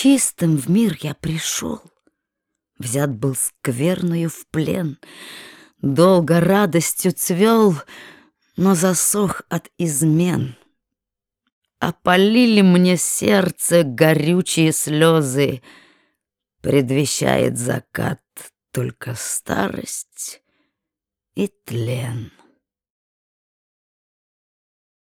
Чистым в мир я пришел, Взят был скверною в плен, Долго радостью цвел, Но засох от измен. Опалили мне сердце горючие слезы, Предвещает закат только старость и тлен.